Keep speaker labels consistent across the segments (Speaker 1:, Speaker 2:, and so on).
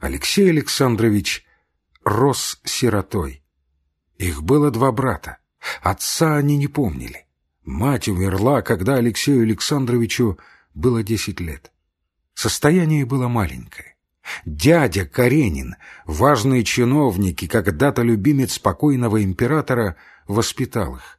Speaker 1: Алексей Александрович рос сиротой. Их было два брата. Отца они не помнили. Мать умерла, когда Алексею Александровичу было десять лет. Состояние было маленькое. Дядя Каренин, важный чиновник и когда-то любимец покойного императора, воспитал их.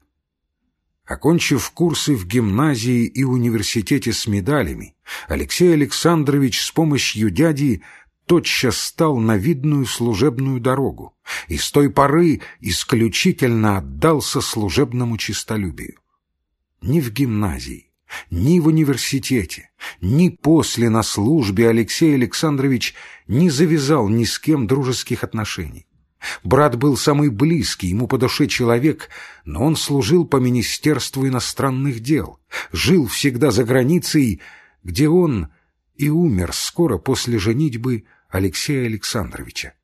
Speaker 1: Окончив курсы в гимназии и университете с медалями, Алексей Александрович с помощью дяди тотчас стал на видную служебную дорогу и с той поры исключительно отдался служебному честолюбию. Ни в гимназии, ни в университете, ни после на службе Алексей Александрович не завязал ни с кем дружеских отношений. Брат был самый близкий ему по душе человек, но он служил по Министерству иностранных дел, жил всегда за границей, где он и умер скоро после женитьбы Алексея Александровича.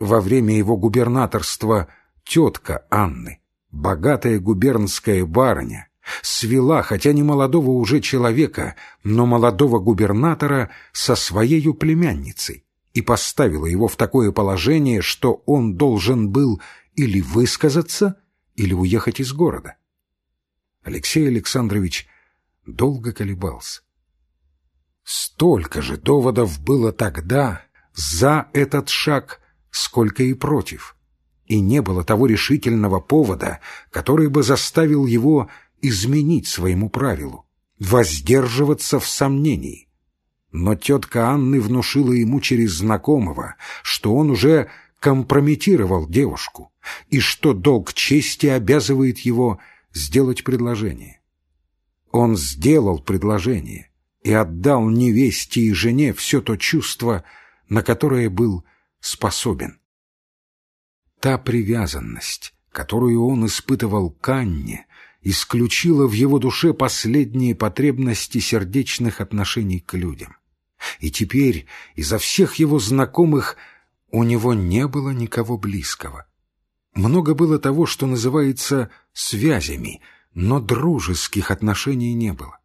Speaker 1: Во время его губернаторства тетка Анны, богатая губернская барыня, свела, хотя не молодого уже человека, но молодого губернатора со своею племянницей и поставила его в такое положение, что он должен был или высказаться, или уехать из города. Алексей Александрович долго колебался. Столько же доводов было тогда за этот шаг, сколько и против. И не было того решительного повода, который бы заставил его изменить своему правилу, воздерживаться в сомнении. Но тетка Анны внушила ему через знакомого, что он уже компрометировал девушку и что долг чести обязывает его сделать предложение. Он сделал предложение и отдал невесте и жене все то чувство, на которое был способен. Та привязанность, которую он испытывал к Анне, исключила в его душе последние потребности сердечных отношений к людям. И теперь изо всех его знакомых у него не было никого близкого. Много было того, что называется связями, но дружеских отношений не было.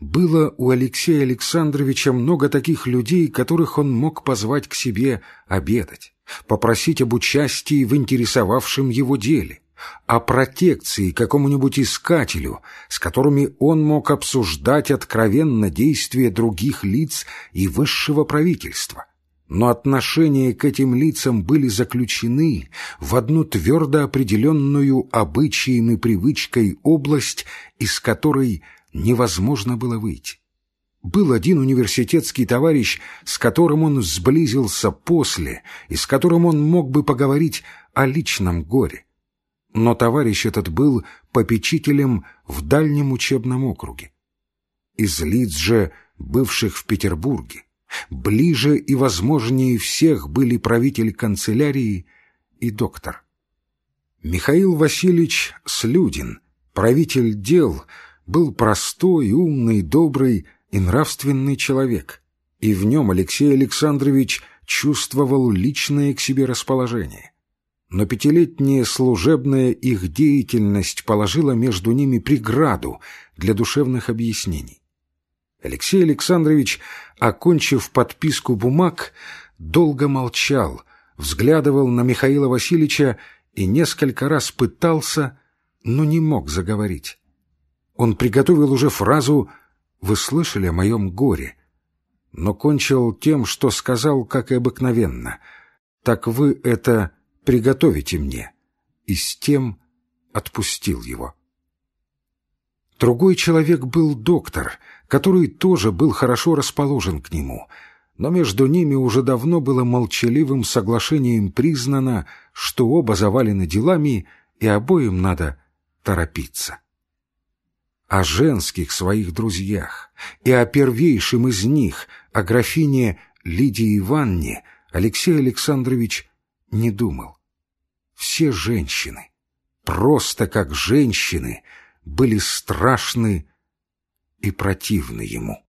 Speaker 1: Было у Алексея Александровича много таких людей, которых он мог позвать к себе обедать, попросить об участии в интересовавшем его деле о протекции какому-нибудь искателю, с которыми он мог обсуждать откровенно действия других лиц и высшего правительства. Но отношения к этим лицам были заключены в одну твердо определенную обычаем и привычкой область, из которой невозможно было выйти. Был один университетский товарищ, с которым он сблизился после, и с которым он мог бы поговорить о личном горе но товарищ этот был попечителем в дальнем учебном округе. Из лиц же, бывших в Петербурге, ближе и возможнее всех были правитель канцелярии и доктор. Михаил Васильевич Слюдин, правитель дел, был простой, умный, добрый и нравственный человек, и в нем Алексей Александрович чувствовал личное к себе расположение но пятилетняя служебная их деятельность положила между ними преграду для душевных объяснений. Алексей Александрович, окончив подписку бумаг, долго молчал, взглядывал на Михаила Васильевича и несколько раз пытался, но не мог заговорить. Он приготовил уже фразу «Вы слышали о моем горе?» но кончил тем, что сказал, как и обыкновенно. «Так вы это приготовите мне». И с тем отпустил его. Другой человек был доктор, который тоже был хорошо расположен к нему, но между ними уже давно было молчаливым соглашением признано, что оба завалены делами и обоим надо торопиться. О женских своих друзьях и о первейшем из них, о графине Лидии Ивановне, Алексей Александрович не думал. Все женщины, просто как женщины, были страшны и противны ему.